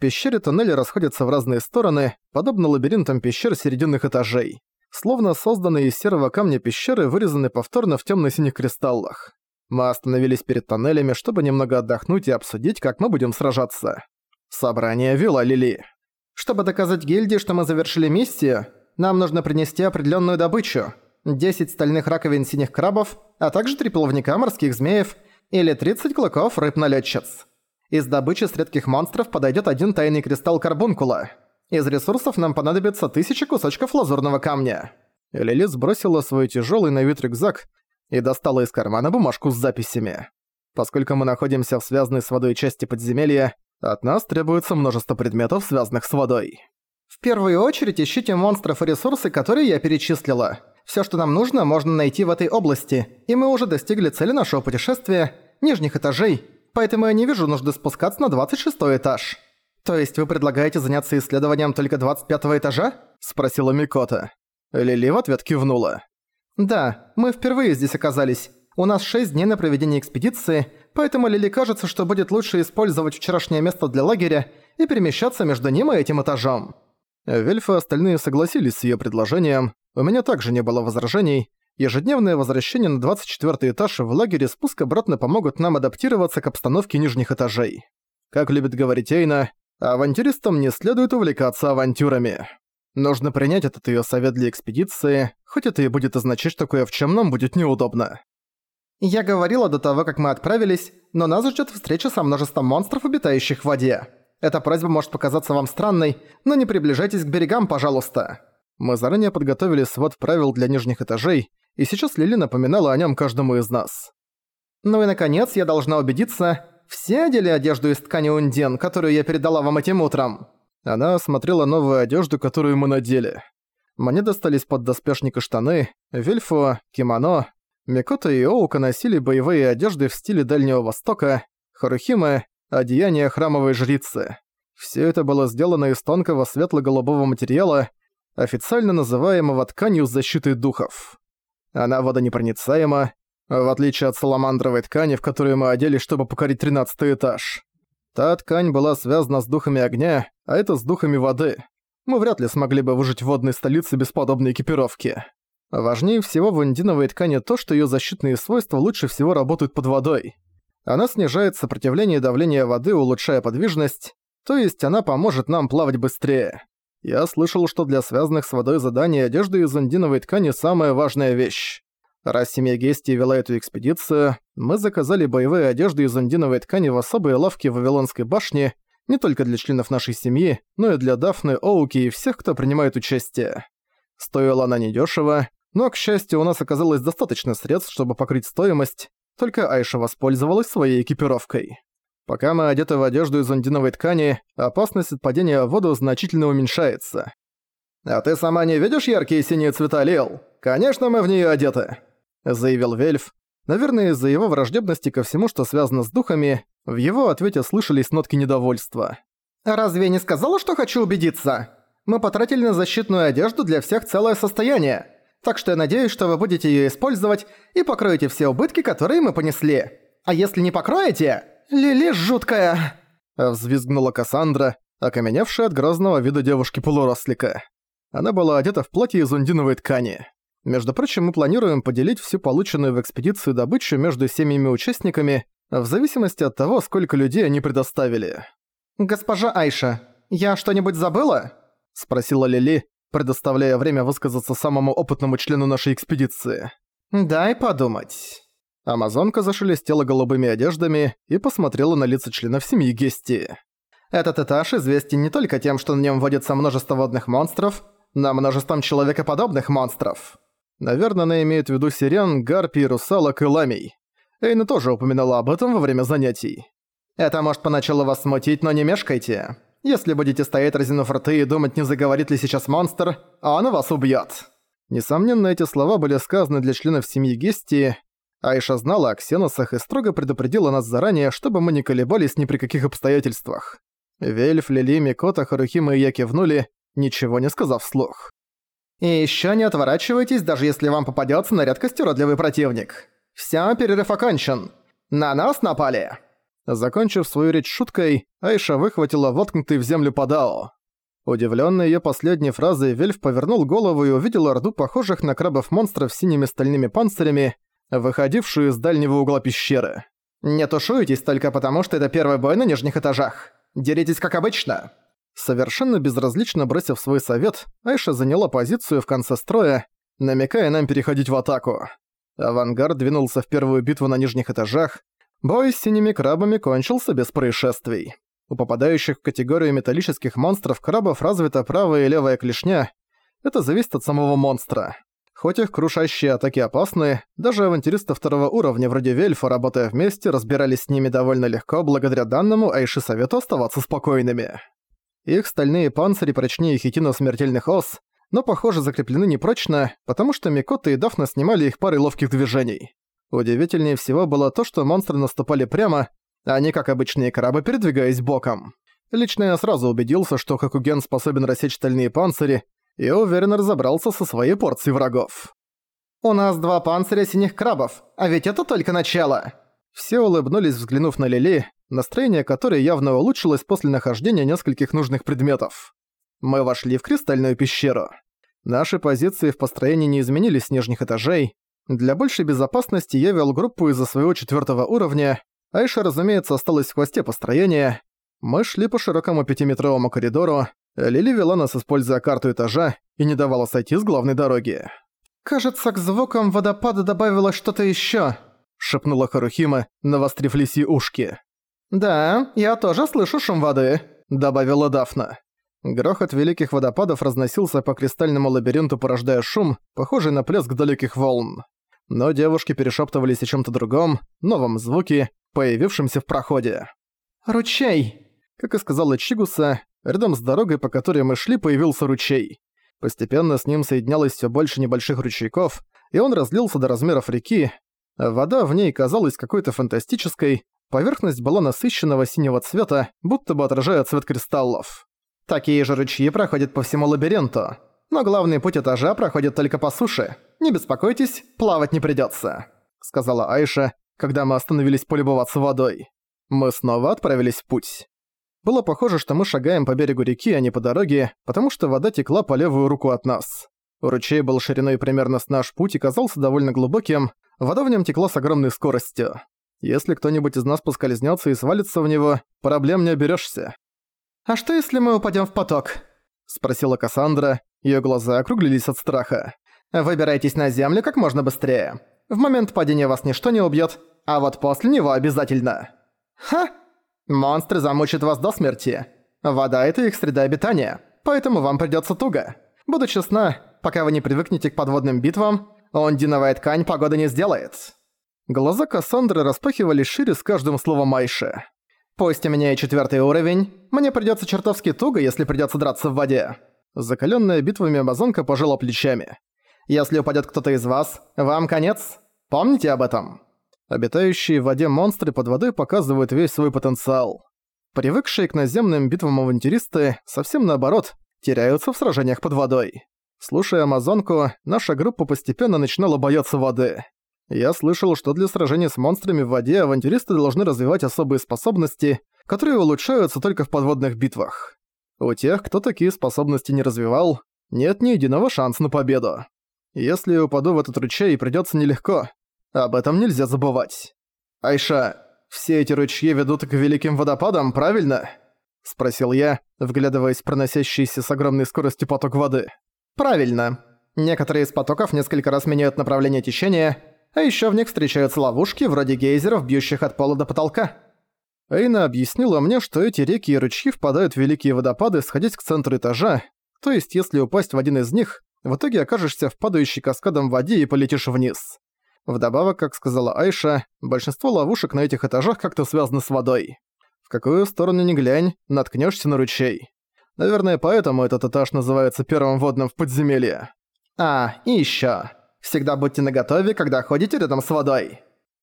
пещере тоннели расходятся в разные стороны, подобно лабиринтам пещер серединных этажей. Словно созданные из серого камня пещеры вырезаны повторно в темно-синих кристаллах. Мы остановились перед тоннелями, чтобы немного отдохнуть и обсудить, как мы будем сражаться. Собрание вела Лили. Чтобы доказать гильдии, что мы завершили миссию, нам нужно принести определенную добычу. 10 стальных раковин синих крабов, а также три плавника морских змеев или 30 клыков рыб-налетчиц. Из добычи с редких монстров подойдет один тайный кристалл карбункула. Из ресурсов нам понадобится тысячи кусочков лазурного камня. Лили сбросила свой тяжелый на вид рюкзак и достала из кармана бумажку с записями. Поскольку мы находимся в связанной с водой части подземелья, от нас требуется множество предметов, связанных с водой. В первую очередь ищите монстров и ресурсы, которые я перечислила. Всё, что нам нужно, можно найти в этой области, и мы уже достигли цели нашего путешествия – нижних этажей, поэтому я не вижу нужды спускаться на 26 этаж. То есть вы предлагаете заняться исследованием только 25 этажа? Спросила Микота. Лили в ответ кивнула. Да, мы впервые здесь оказались. У нас 6 дней на проведение экспедиции, поэтому Лили кажется, что будет лучше использовать вчерашнее место для лагеря и перемещаться между ним и этим этажом. Вельфы и остальные согласились с её предложением. У меня также не было возражений. Ежедневное возвращение на 24 этаж в лагере спуск обратно помогут нам адаптироваться к обстановке нижних этажей. Как любит говорить Эйна, авантюристам не следует увлекаться авантюрами. Нужно принять этот её совет для экспедиции, хоть это и будет означать, что кое в чём нам будет неудобно. Я говорила до того, как мы отправились, но нас ждёт встреча со множеством монстров, обитающих в воде. Эта просьба может показаться вам странной, но не приближайтесь к берегам, пожалуйста. Мы заранее подготовили свод правил для нижних этажей, и сейчас Лили напоминала о нем каждому из нас. Ну и наконец, я должна убедиться, все одели одежду из ткани унден, которую я передала вам этим утром. Она осмотрела новую одежду, которую мы надели. Мне достались поддоспешник и штаны, вельфу, кимоно. Микото и Оука носили боевые одежды в стиле Дальнего Востока, Харухима одеяние храмовой жрицы. Все это было сделано из тонкого светло-голубого материала, официально называемого тканью защиты духов. Она водонепроницаема, в отличие от саламандровой ткани, в которую мы одели, чтобы покорить тринадцатый этаж. Та ткань была связана с духами огня, а это с духами воды. Мы вряд ли смогли бы выжить в водной столице без подобной экипировки. Важнее всего в индиновой ткани то, что её защитные свойства лучше всего работают под водой. Она снижает сопротивление и давление воды, улучшая подвижность, то есть она поможет нам плавать быстрее. Я слышал, что для связанных с водой заданий одежда из индиновой ткани самая важная вещь. Раз семья Гести вела эту экспедицию, мы заказали боевые одежды из индиновой ткани в особые лавки в Вавилонской башне, не только для членов нашей семьи, но и для Дафны, Оуки и всех, кто принимает участие. Стоила она недешево, но, к счастью, у нас оказалось достаточно средств, чтобы покрыть стоимость, только Айша воспользовалась своей экипировкой. Пока мы одеты в одежду из андиновой ткани, опасность от падения в воду значительно уменьшается. «А ты сама не видишь яркие синие цвета, Лил? Конечно, мы в нее одеты», — заявил Вельф. Наверное, из-за его враждебности ко всему, что связано с духами, в его ответе слышались нотки недовольства. «Разве я не сказала, что хочу убедиться? Мы потратили на защитную одежду для всех целое состояние так что я надеюсь, что вы будете её использовать и покроете все убытки, которые мы понесли. А если не покроете, Лили жуткая!» Взвизгнула Кассандра, окаменевшая от грозного вида девушки-полурослика. Она была одета в платье из ундиновой ткани. Между прочим, мы планируем поделить всю полученную в экспедицию добычу между семьями участниками, в зависимости от того, сколько людей они предоставили. «Госпожа Айша, я что-нибудь забыла?» — спросила Лили, предоставляя время высказаться самому опытному члену нашей экспедиции. «Дай подумать». Амазонка зашелестела голубыми одеждами и посмотрела на лица членов семьи Гести. «Этот этаж известен не только тем, что на нем водится множество водных монстров, но множеством человекоподобных монстров». Наверное, она имеет в виду сирен, гарпий, русалок и ламий. Эйна тоже упоминала об этом во время занятий. «Это может поначалу вас смутить, но не мешкайте. Если будете стоять разинув рты и думать, не заговорит ли сейчас монстр, он вас убьет. Несомненно, эти слова были сказаны для членов семьи Гести. Айша знала о ксеносах и строго предупредила нас заранее, чтобы мы не колебались ни при каких обстоятельствах. Вельф, Лили, Микота, Харухима и я кивнули, ничего не сказав вслух. «И ещё не отворачивайтесь, даже если вам попадётся на редкость уродливый противник. Вся перерыв окончен. На нас напали!» Закончив свою речь шуткой, Айша выхватила воткнутый в землю Падао. Удивленный ее последней фразой, Вельф повернул голову и увидел орду похожих на крабов-монстров с синими стальными панцирями, выходившую из дальнего угла пещеры. «Не тушуйтесь только потому, что это первый бой на нижних этажах. Деритесь как обычно». Совершенно безразлично бросив свой совет, Айша заняла позицию в конце строя, намекая нам переходить в атаку. Авангард двинулся в первую битву на нижних этажах. Бой с синими крабами кончился без происшествий. У попадающих в категорию металлических монстров крабов развита правая и левая клешня. Это зависит от самого монстра. Хоть их крушащие атаки опасны, даже авантюристы второго уровня вроде Вельфа, работая вместе, разбирались с ними довольно легко благодаря данному Айши совету оставаться спокойными. Их стальные панцири прочнее хитина смертельных ос, но, похоже, закреплены непрочно, потому что Микота и Дафна снимали их парой ловких движений. Удивительнее всего было то, что монстры наступали прямо, а не как обычные крабы, передвигаясь боком. Лично я сразу убедился, что Хакуген способен рассечь стальные панцири, и уверенно разобрался со своей порцией врагов. «У нас два панциря синих крабов, а ведь это только начало!» Все улыбнулись, взглянув на Лили, настроение которой явно улучшилось после нахождения нескольких нужных предметов. Мы вошли в кристальную пещеру. Наши позиции в построении не изменились с нижних этажей. Для большей безопасности я вел группу из-за своего четвертого уровня. Айша, разумеется, осталась в хвосте построения. Мы шли по широкому пятиметровому коридору, Лили вела нас, используя карту этажа, и не давала сойти с главной дороги. «Кажется, к звукам водопада добавилось что-то ещё», — шепнула Харухима, навострив лиси ушки. «Да, я тоже слышу шум воды», — добавила Дафна. Грохот великих водопадов разносился по кристальному лабиринту, порождая шум, похожий на плеск далеких волн. Но девушки перешептывались о чем-то другом, новом звуке, появившемся в проходе. «Ручей!» Как и сказала Чигуса, Рядом с дорогой, по которой мы шли, появился ручей. Постепенно с ним соединялось все больше небольших ручейков, и он разлился до размеров реки. Вода в ней казалась какой-то фантастической, поверхность была насыщенного синего цвета, будто бы отражая цвет кристаллов. Такие же ручьи проходят по всему лабиринту. Но главный путь этажа проходит только по суше. Не беспокойтесь, плавать не придётся», — сказала Айша, когда мы остановились полюбоваться водой. Мы снова отправились в путь. Было похоже, что мы шагаем по берегу реки, а не по дороге, потому что вода текла по левую руку от нас. Ручей был шириной примерно с наш путь и казался довольно глубоким, вода в нем текла с огромной скоростью. Если кто-нибудь из нас поскользнется и свалится в него, проблем не оберешься. «А что, если мы упадем в поток?» — спросила Кассандра, ее глаза округлились от страха. «Выбирайтесь на землю как можно быстрее. В момент падения вас ничто не убьет, а вот после него обязательно». «Ха!» Монстры замучат вас до смерти. Вода — это их среда обитания, поэтому вам придётся туго. Буду честна, пока вы не привыкнете к подводным битвам, ондиновая ткань погоды не сделает». Глаза Кассандры распахивались шире с каждым словом Айши. «Пусть у меня и четвёртый уровень, мне придётся чертовски туго, если придётся драться в воде». Закалённая битвами Амазонка пожала плечами. «Если упадёт кто-то из вас, вам конец. Помните об этом». Обитающие в воде монстры под водой показывают весь свой потенциал. Привыкшие к наземным битвам авантюристы, совсем наоборот, теряются в сражениях под водой. Слушая Амазонку, наша группа постепенно начинала бояться воды. Я слышал, что для сражений с монстрами в воде авантюристы должны развивать особые способности, которые улучшаются только в подводных битвах. У тех, кто такие способности не развивал, нет ни единого шанса на победу. Если упаду в этот ручей, придётся нелегко. Об этом нельзя забывать. «Айша, все эти ручьи ведут к великим водопадам, правильно?» Спросил я, вглядываясь в проносящийся с огромной скоростью поток воды. «Правильно. Некоторые из потоков несколько раз меняют направление течения, а ещё в них встречаются ловушки вроде гейзеров, бьющих от пола до потолка». Эйна объяснила мне, что эти реки и ручьи впадают в великие водопады, сходясь к центру этажа, то есть если упасть в один из них, в итоге окажешься в падающей каскадом воде и полетишь вниз. Вдобавок, как сказала Айша, большинство ловушек на этих этажах как-то связаны с водой. В какую сторону ни глянь, наткнешься на ручей. Наверное, поэтому этот этаж называется первым водным в подземелье. А, и еще. Всегда будьте наготове, когда ходите рядом с водой.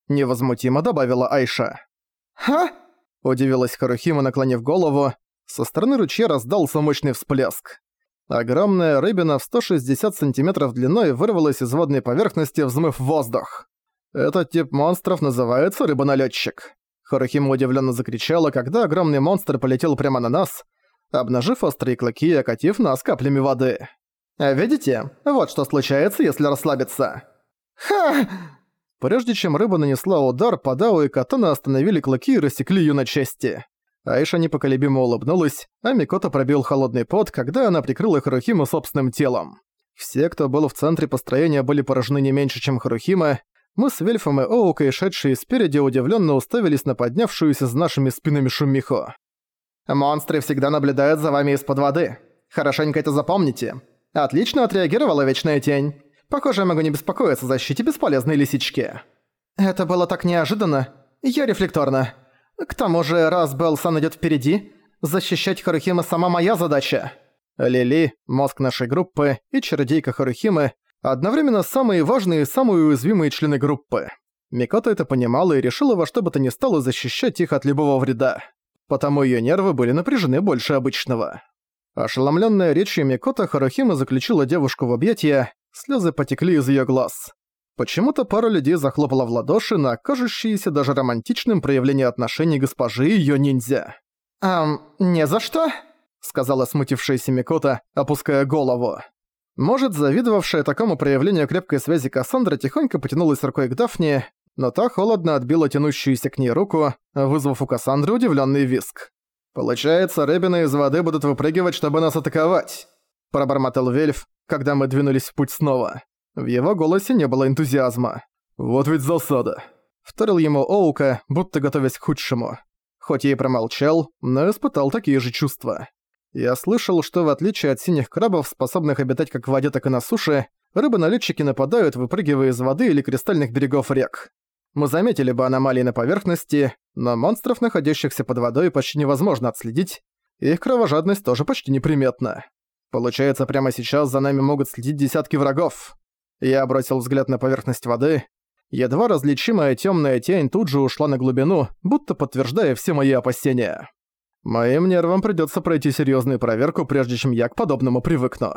Невозмутимо добавила Айша. «Ха?» – удивилась Харухима, наклонив голову. Со стороны ручья раздался мощный всплеск. Огромная рыбина в 160 сантиметров длиной вырвалась из водной поверхности, взмыв воздух. Этот тип монстров называется рыбоналетчик. Харухима удивленно закричала, когда огромный монстр полетел прямо на нас, обнажив острые клыки и окатив нас каплями воды. «Видите? Вот что случается, если расслабиться». «Ха!» Прежде чем рыба нанесла удар, Падао и Катана остановили клыки и рассекли её на части. Аиша непоколебимо улыбнулась, а Микото пробил холодный пот, когда она прикрыла Харухиму собственным телом. Все, кто был в центре построения, были поражены не меньше, чем Харухима. Мы с Вельфом и Оукой, шедшие спереди, удивленно уставились на поднявшуюся за нашими спинами шумиху. «Монстры всегда наблюдают за вами из-под воды. Хорошенько это запомните. Отлично отреагировала Вечная Тень. Похоже, я могу не беспокоиться о защите бесполезной лисички». «Это было так неожиданно. Я рефлекторно. К тому же, раз Белсан идёт впереди, защищать Харухима сама моя задача». Лили, мозг нашей группы, и чародейка Харухимы – одновременно самые важные и самые уязвимые члены группы. Микото это понимала и решила во что бы то ни стало защищать их от любого вреда. Потому её нервы были напряжены больше обычного. Ошеломлённая речью Микото, Харухима заключила девушку в объятия, слёзы потекли из её глаз. Почему-то пара людей захлопала в ладоши на кажущееся даже романтичным проявление отношений госпожи и её ниндзя. «Ам, не за что?» — сказала смутившаяся Микота, опуская голову. Может, завидовавшая такому проявлению крепкой связи Кассандра тихонько потянулась рукой к Дафне, но та холодно отбила тянущуюся к ней руку, вызвав у Кассандры удивленный виск. «Получается, рыбины из воды будут выпрыгивать, чтобы нас атаковать», – пробормотал Вельф, когда мы двинулись в путь снова. В его голосе не было энтузиазма. «Вот ведь засада», – вторил ему Оука, будто готовясь к худшему. Хоть я и промолчал, но испытал такие же чувства. Я слышал, что в отличие от синих крабов, способных обитать как в воде, так и на суше, рыбы-налетчики нападают, выпрыгивая из воды или кристальных берегов рек. Мы заметили бы аномалии на поверхности, но монстров, находящихся под водой, почти невозможно отследить, их кровожадность тоже почти неприметна. Получается, прямо сейчас за нами могут следить десятки врагов. Я бросил взгляд на поверхность воды. Едва различимая темная тень тут же ушла на глубину, будто подтверждая все мои опасения. Моим нервам придется пройти серьезную проверку, прежде чем я к подобному привыкну.